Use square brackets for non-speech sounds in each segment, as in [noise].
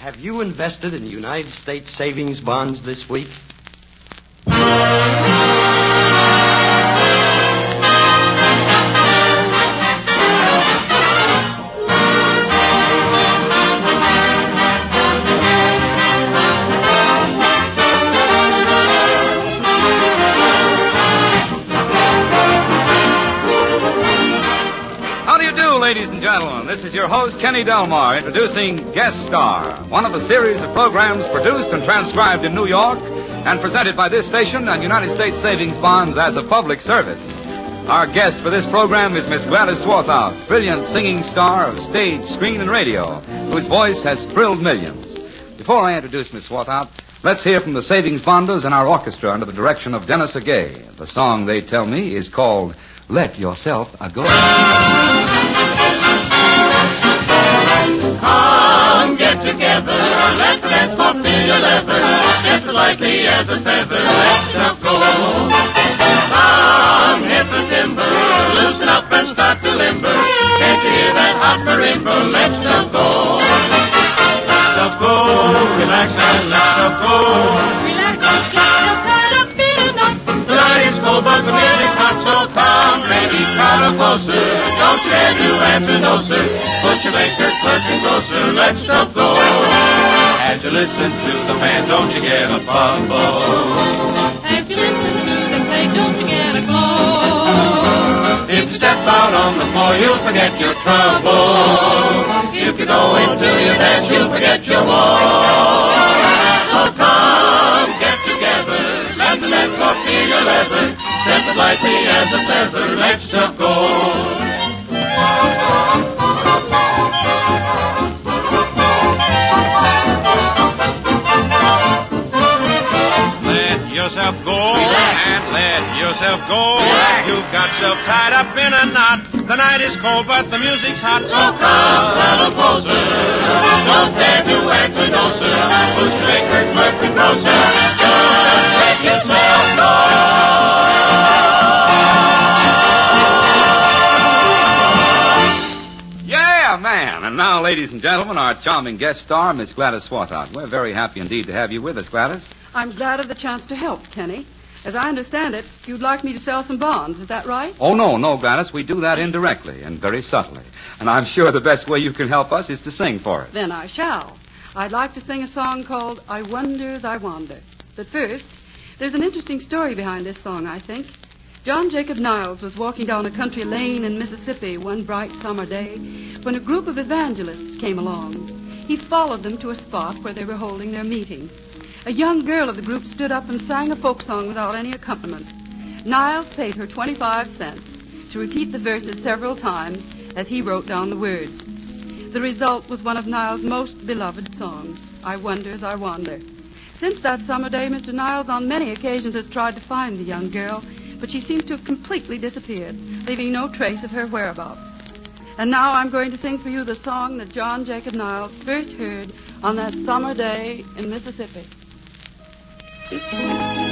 Have you invested in United States savings bonds this week? Ladies and gentlemen? This is your host, Kenny Delmar, introducing Guest Star, one of a series of programs produced and transcribed in New York and presented by this station and United States Savings Bonds as a public service. Our guest for this program is Miss Gladys Swarthout, brilliant singing star of stage, screen, and radio, whose voice has thrilled millions. Before I introduce Miss Swarthout, let's hear from the Savings Bonders and our orchestra under the direction of Dennis Agay. The song, they tell me, is called Let Yourself A Go. Get together, let the dance fill your leather, step as lightly as a feather, let yourself go. Come, hit the timber, loosen up and start to limber, can't you hear that hot marimba, let yourself go. Let yourself go, relax and let yourself go. Relax, get yourself tied up in a knot. The night is cold, but the music's hot, so come, baby, cuddle closer. Don't you dare to answer no, sir. Put your maker clerking closer, let yourself go. As you listen to the man, don't you get a bumble. As you listen to them play, don't you get a glow? If you step out on the floor, you'll forget your trouble. If you go into your dance, you'll forget your woe. Yourself go. Relax. You've got yourself tied up in a knot. The night is cold, but the music's hot. So come, cuddle closer. Don't dare to answer no, sir. Put your maker clerking closer. Just let yourself Yeah, man. And now, ladies and gentlemen, our charming guest star, Miss Gladys Swarthout. We're very happy indeed to have you with us, Gladys. I'm glad of the chance to help, Kenny. As I understand it, you'd like me to sell some bonds. Is that right? Oh, no, no, Gladys. We do that indirectly and very subtly. And I'm sure the best way you can help us is to sing for us. Then I shall. I'd like to sing a song called I Wonder as I Wander. But first, there's an interesting story behind this song, I think. John Jacob Niles was walking down a country lane in Mississippi one bright summer day when a group of evangelists came along. He followed them to a spot where they were holding their meeting. A young girl of the group stood up and sang a folk song without any accompaniment. Niles paid her 25 cents to repeat the verses several times as he wrote down the words. The result was one of Niles' most beloved songs, I Wonder as I Wander. Since that summer day, Mr. Niles on many occasions has tried to find the young girl, but she seems to have completely disappeared, leaving no trace of her whereabouts. And now I'm going to sing for you the song that John Jacob Niles first heard on that summer day in Mississippi. Tchau.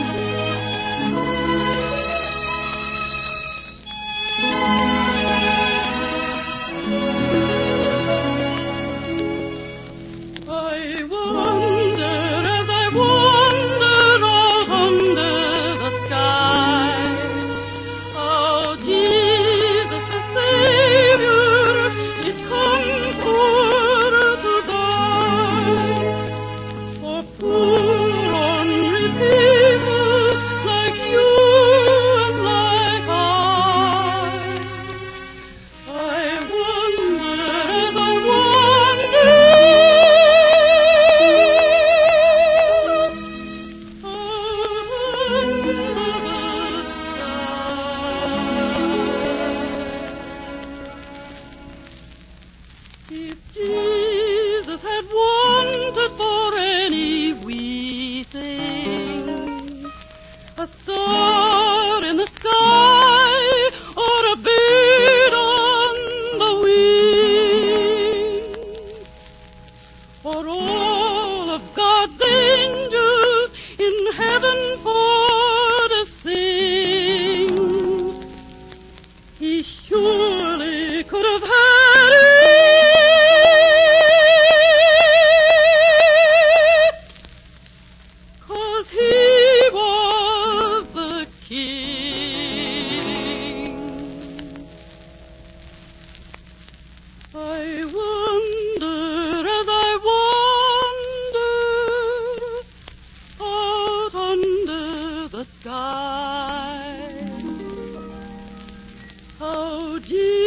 How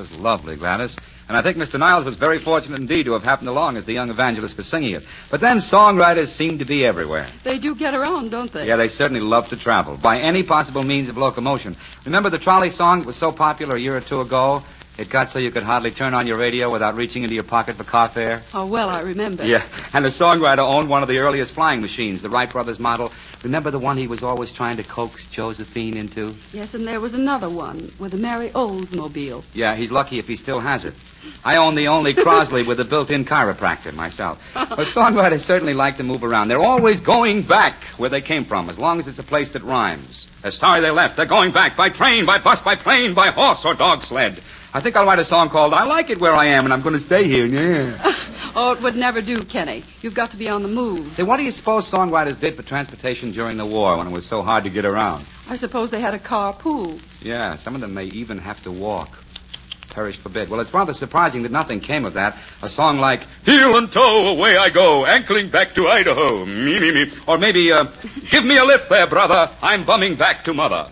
was lovely, Gladys. And I think Mr. Niles was very fortunate indeed to have happened along as the young evangelist was singing it. But then songwriters seem to be everywhere. They do get around, don't they? Yeah, they certainly love to travel by any possible means of locomotion. Remember the trolley song that was so popular a year or two ago? It got so you could hardly turn on your radio without reaching into your pocket for car fare. Oh, well, I remember. Yeah, and the songwriter owned one of the earliest flying machines, the Wright brothers model. Remember the one he was always trying to coax Josephine into? Yes, and there was another one with a Merry Oldsmobile. Yeah, he's lucky if he still has it. I own the only Crosley with a built-in chiropractor myself. [laughs] But songwriters certainly like to move around. They're always going back where they came from, as long as it's a place that rhymes. They're sorry they left. They're going back by train, by bus, by plane, by horse or dog sled. I think I'll write a song called I Like It Where I Am and I'm going to stay here. Yeah. [laughs] Oh, it would never do, Kenny. You've got to be on the move. Hey, what do you suppose songwriters did for transportation during the war when it was so hard to get around? I suppose they had a carpool. Yeah, some of them may even have to walk. Perish forbid. Well, it's rather surprising that nothing came of that. A song like Heel and Toe, Away I Go, Ankling Back to Idaho, Me, Me, Me. Or maybe, uh, Give me a lift there, brother, I'm bumming back to mother.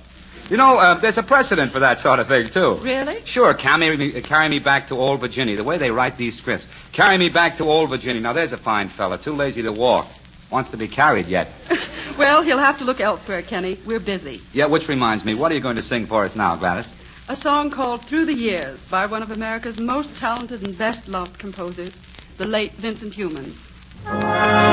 You know, uh, there's a precedent for that sort of thing, too. Really? Sure, carry me, uh, carry me back to old Virginia. The way they write these scripts. Carry me back to old Virginia. Now, there's a fine fella, too lazy to walk. Wants to be carried yet. [laughs] Well, he'll have to look elsewhere, Kenny. We're busy. Yeah, which reminds me, what are you going to sing for us now, Gladys? A song called Through the Years by one of America's most talented and best loved composers, the late Vincent Youmans.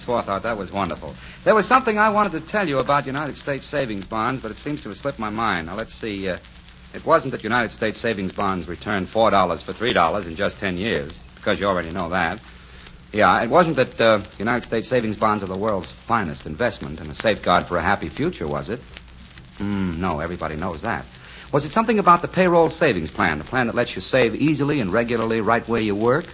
You, Gladys That was wonderful. There was something I wanted to tell you about United States savings bonds, but it seems to have slipped my mind. Now, let's see. Uh, it wasn't that United States savings bonds returned $4 for $3 in just 10 years, because you already know that. Yeah, it wasn't that uh, United States savings bonds are the world's finest investment and a safeguard for a happy future, was it? Mm, no, everybody knows that. Was it something about the payroll savings plan, the plan that lets you save easily and regularly right where you work?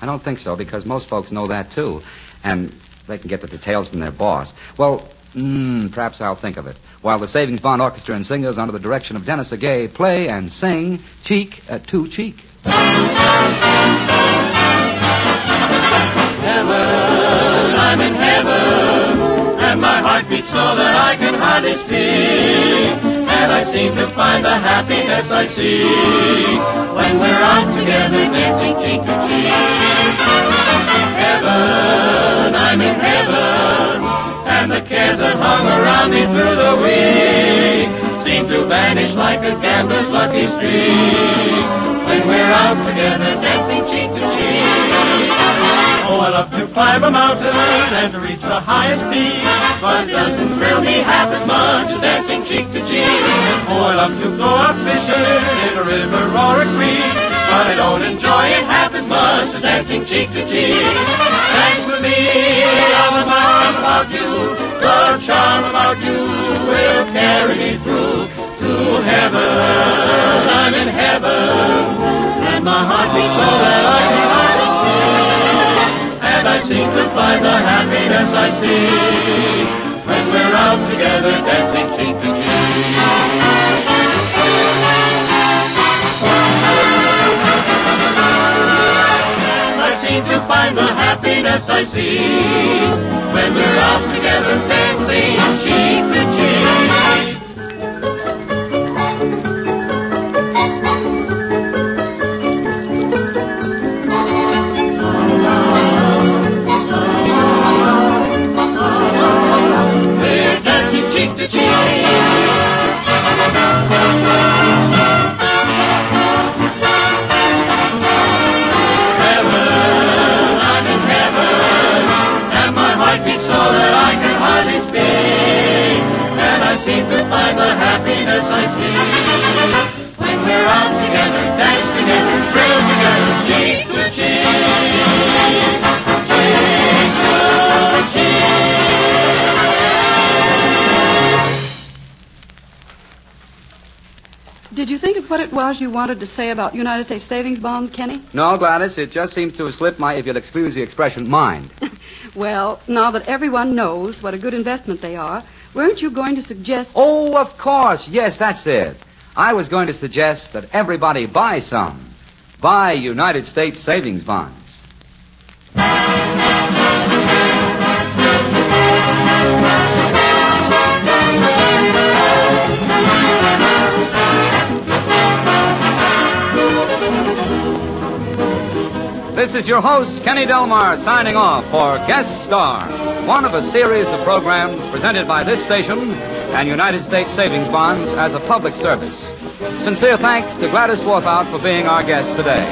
I don't think so, because most folks know that too. And they can get the details from their boss. Well, mm, perhaps I'll think of it. While the Savings Bond Orchestra and Singers, under the direction of Dennis Agay, play and sing cheek uh, to cheek. Heaven, I'm in heaven, and my heart beats so that I can hardly speak. And I seem to find the happiness I when me through the week seem to vanish like a gambler's lucky streak when we're out together dancing cheek to cheek. Oh, I love to climb a mountain and to reach the highest peak, but it doesn't thrill me half as much as dancing cheek to cheek. Oh, I love to go fishing in a river or a creek, but I don't enjoy it half as much as dancing cheek to cheek. With me, I'm man about you, the charm about you will carry me through to heaven. I'm in heaven, and my heart beats so that I can hardly speak. And I to find the happiness I see when we're out together dancing cheek to cheek. Happiness I see. When we're out together dancing cheek what it was you wanted to say about United States savings bonds, Kenny? No, Gladys, it just seems to have slipped my, if you'll excuse the expression, mind. [laughs] Well, now that everyone knows what a good investment they are, weren't you going to suggest. Oh, of course. Yes, that's it. I was going to suggest that everybody buy some. Buy United States savings bonds. This is your host, Kenny Delmar, signing off for Guest Star, one of a series of programs presented by this station and United States Savings Bonds as a public service. Sincere thanks to Gladys Swarthout for being our guest today.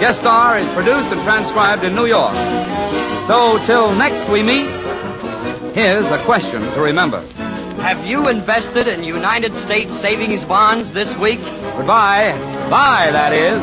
Guest Star is produced and transcribed in New York. So, till next we meet, here's a question to remember. Have you invested in United States savings bonds this week? Goodbye. Bye, that is.